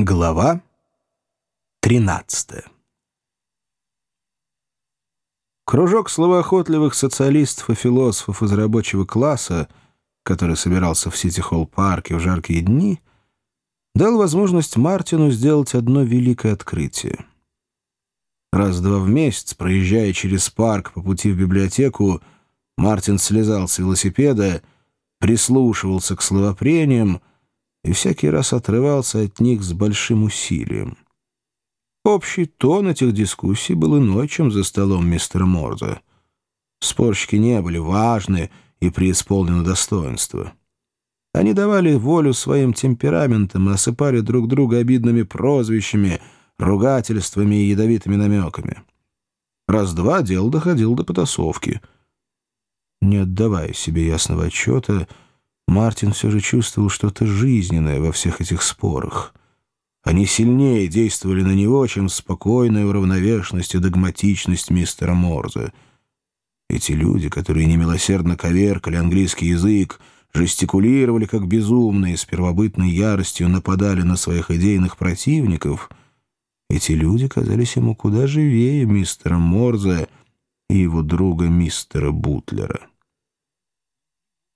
Глава 13 Кружок словоохотливых социалистов и философов из рабочего класса, который собирался в Сити-Холл-парке в жаркие дни, дал возможность Мартину сделать одно великое открытие. Раз-два в месяц, проезжая через парк по пути в библиотеку, Мартин слезал с велосипеда, прислушивался к словопрениям, и всякий раз отрывался от них с большим усилием. Общий тон этих дискуссий был иной, чем за столом мистера Морза. Спорщики не были важны и преисполнены достоинства. Они давали волю своим темпераментам и осыпали друг друга обидными прозвищами, ругательствами и ядовитыми намеками. Раз-два дело доходило до потасовки. Не отдавая себе ясного отчета, Мартин все же чувствовал что-то жизненное во всех этих спорах. Они сильнее действовали на него, чем спокойная уравновешенность и догматичность мистера Морза. Эти люди, которые немилосердно коверкали английский язык, жестикулировали как безумные, с первобытной яростью нападали на своих идейных противников, эти люди казались ему куда живее мистера Морза и его друга мистера Бутлера.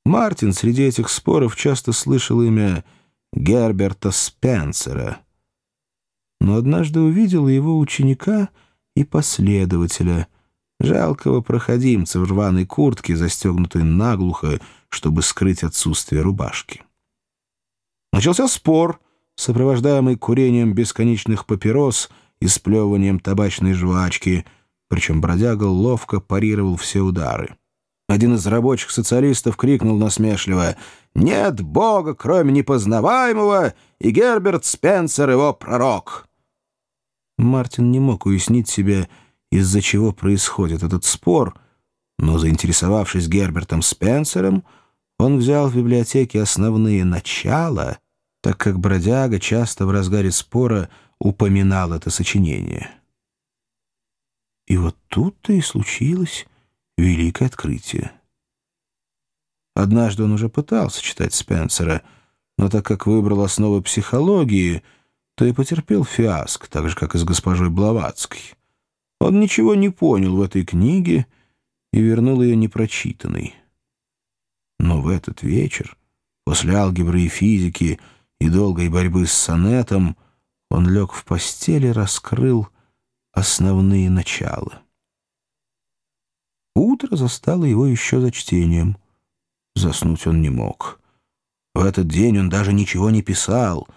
Мартин среди этих споров часто слышал имя Герберта Спенсера, но однажды увидел его ученика и последователя, жалкого проходимца в рваной куртке, застегнутой наглухо, чтобы скрыть отсутствие рубашки. Начался спор, сопровождаемый курением бесконечных папирос и сплевыванием табачной жвачки, причем бродяга ловко парировал все удары. Один из рабочих социалистов крикнул насмешливо «Нет Бога, кроме непознаваемого, и Герберт Спенсер его пророк!» Мартин не мог уяснить себе, из-за чего происходит этот спор, но, заинтересовавшись Гербертом Спенсером, он взял в библиотеке основные начала, так как бродяга часто в разгаре спора упоминал это сочинение. И вот тут-то и случилось великое открытие. Однажды он уже пытался читать Спенсера, но так как выбрал основы психологии, то и потерпел фиаск, так же, как и с госпожой Блаватской. Он ничего не понял в этой книге и вернул ее непрочитанной. Но в этот вечер, после алгебры и физики и долгой борьбы с сонетом, он лег в постели и раскрыл основные начала. Утро застало его еще за чтением. Заснуть он не мог. В этот день он даже ничего не писал.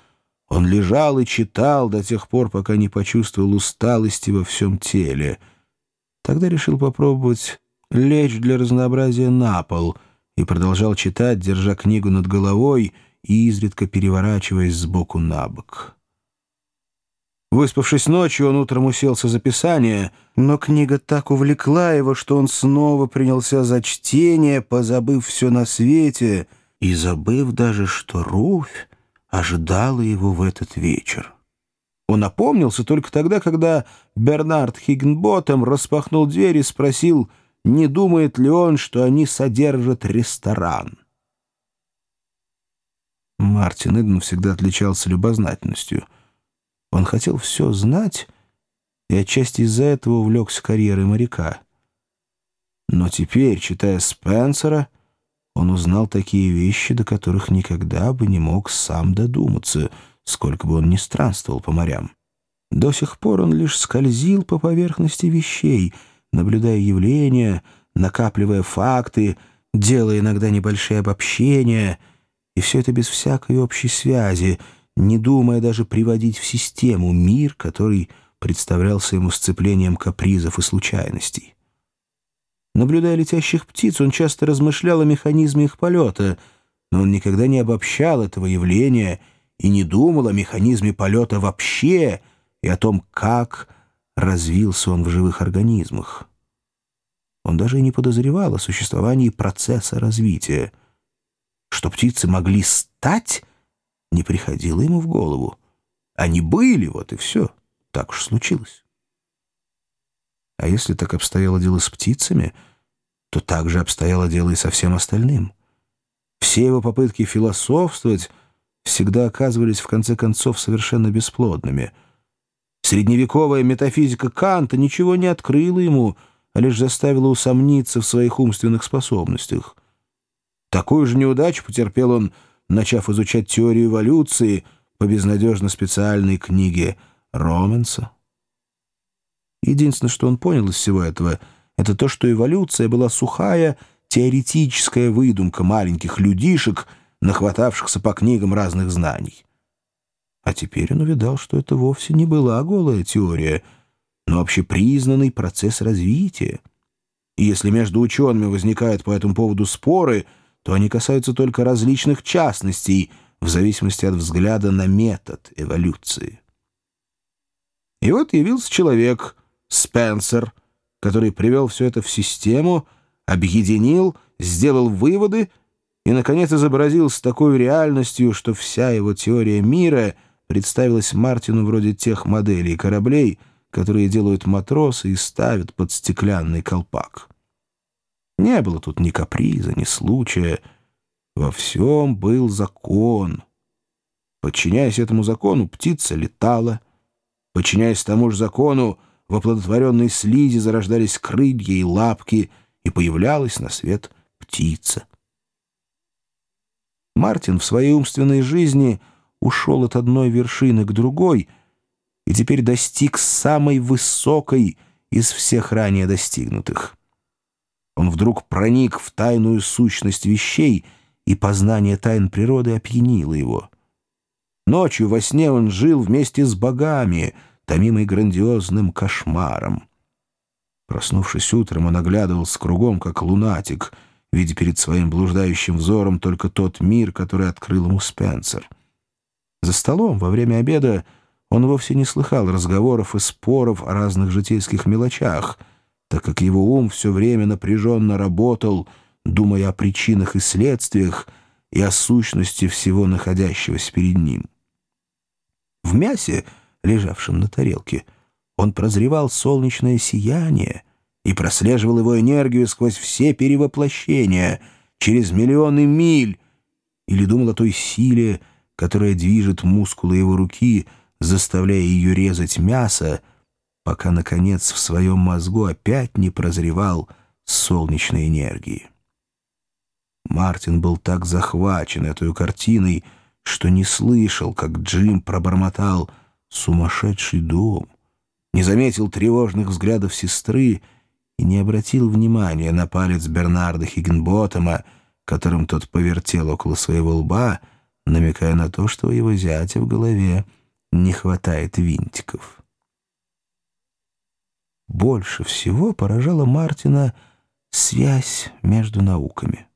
Он лежал и читал до тех пор, пока не почувствовал усталости во всем теле. Тогда решил попробовать лечь для разнообразия на пол и продолжал читать, держа книгу над головой и изредка переворачиваясь сбоку на бок. Выспавшись ночью, он утром уселся за писание, но книга так увлекла его, что он снова принялся за чтение, позабыв все на свете и забыв даже, что Руфь ожидала его в этот вечер. Он опомнился только тогда, когда Бернард Хиггенботтем распахнул дверь и спросил, не думает ли он, что они содержат ресторан. Мартин Иден всегда отличался любознательностью — он хотел все знать и отчасти из-за этого увлекся карьерой моряка. Но теперь, читая Спенсера, он узнал такие вещи, до которых никогда бы не мог сам додуматься, сколько бы он ни странствовал по морям. До сих пор он лишь скользил по поверхности вещей, наблюдая явления, накапливая факты, делая иногда небольшие обобщения, и все это без всякой общей связи — не думая даже приводить в систему мир, который представлялся ему сцеплением капризов и случайностей. Наблюдая летящих птиц, он часто размышлял о механизме их полета, но он никогда не обобщал этого явления и не думал о механизме полета вообще и о том, как развился он в живых организмах. Он даже и не подозревал о существовании процесса развития. Что птицы могли стать — не приходило ему в голову. Они были, вот и все. Так уж случилось. А если так обстояло дело с птицами, то так же обстояло дело и со всем остальным. Все его попытки философствовать, всегда оказывались в конце концов совершенно бесплодными. Средневековая метафизика Канта ничего не открыла ему, а лишь заставила усомниться в своих умственных способностях. Такую же неудачу потерпел он, начав изучать теорию эволюции по безнадежно специальной книге Роменса. Единственное, что он понял из всего этого, это то, что эволюция была сухая, теоретическая выдумка маленьких людишек, нахватавшихся по книгам разных знаний. А теперь он увидал, что это вовсе не была голая теория, но общепризнанный процесс развития. И если между учеными возникают по этому поводу споры, то они касаются только различных частностей в зависимости от взгляда на метод эволюции. И вот явился человек — Спенсер, который привел все это в систему, объединил, сделал выводы и, наконец, изобразил с такой реальностью, что вся его теория мира представилась Мартину вроде тех моделей кораблей, которые делают матросы и ставят под стеклянный колпак. Не было тут ни каприза, ни случая. Во всем был закон. Подчиняясь этому закону, птица летала. Подчиняясь тому же закону, в оплодотворенной слизи зарождались крылья и лапки, и появлялась на свет птица. Мартин в своей умственной жизни ушел от одной вершины к другой и теперь достиг самой высокой из всех ранее достигнутых. Он вдруг проник в тайную сущность вещей, и познание тайн природы опьянило его. Ночью во сне он жил вместе с богами — томимый грандиозным кошмаром. Проснувшись утром, он оглядывался кругом, как лунатик, видя перед своим блуждающим взором только тот мир, который открыл ему Спенсер. За столом во время обеда он вовсе не слыхал разговоров и споров о разных житейских мелочах, так как его ум все время напряженно работал, думая о причинах и следствиях и о сущности всего находящегося перед ним. В мясе лежавшем на тарелке. Он прозревал солнечное сияние и прослеживал его энергию сквозь все перевоплощения, через миллионы миль, или думал о той силе, которая движет мускулы его руки, заставляя ее резать мясо, пока, наконец, в своем мозгу опять не прозревал солнечной энергии. Мартин был так захвачен этой картиной, что не слышал, как Джим пробормотал — сумасшедший дом, не заметил тревожных взглядов сестры и не обратил внимания на палец Бернарда Хиггенботтема, которым тот повертел около своего лба, намекая на то, что у его зятя в голове не хватает винтиков. Больше всего поражала Мартина связь между науками,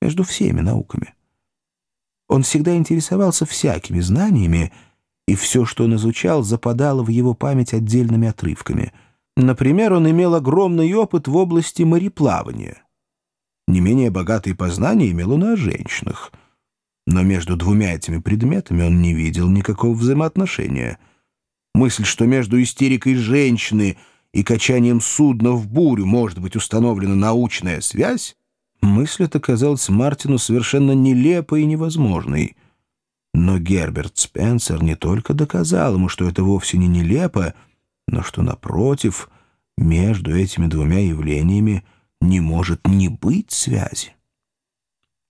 между всеми науками. Он всегда интересовался всякими знаниями, и все, что он изучал, западало в его память отдельными отрывками. Например, он имел огромный опыт в области мореплавания. Не менее богатые познания имел он о женщинах. Но между двумя этими предметами он не видел никакого взаимоотношения. Мысль, что между истерикой женщины и качанием судна в бурю может быть установлена научная связь, мысль эта казалась Мартину совершенно нелепой и невозможной — но Герберт Спенсер не только доказал ему, что это вовсе не нелепо, но что, напротив, между этими двумя явлениями не может не быть связи.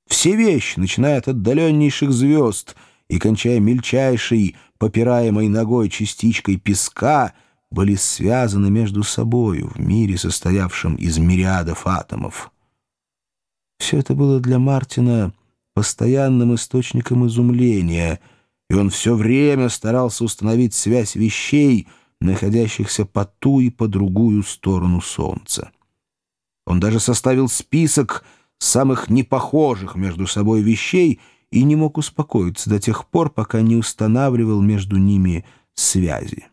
Все вещи, начиная от отдаленнейших звезд и кончая мельчайшей, попираемой ногой частичкой песка, были связаны между собою в мире, состоявшем из мириадов атомов. Все это было для Мартина постоянным источником изумления, и он все время старался установить связь вещей, находящихся по ту и по другую сторону Солнца. Он даже составил список самых непохожих между собой вещей и не мог успокоиться до тех пор, пока не устанавливал между ними связи.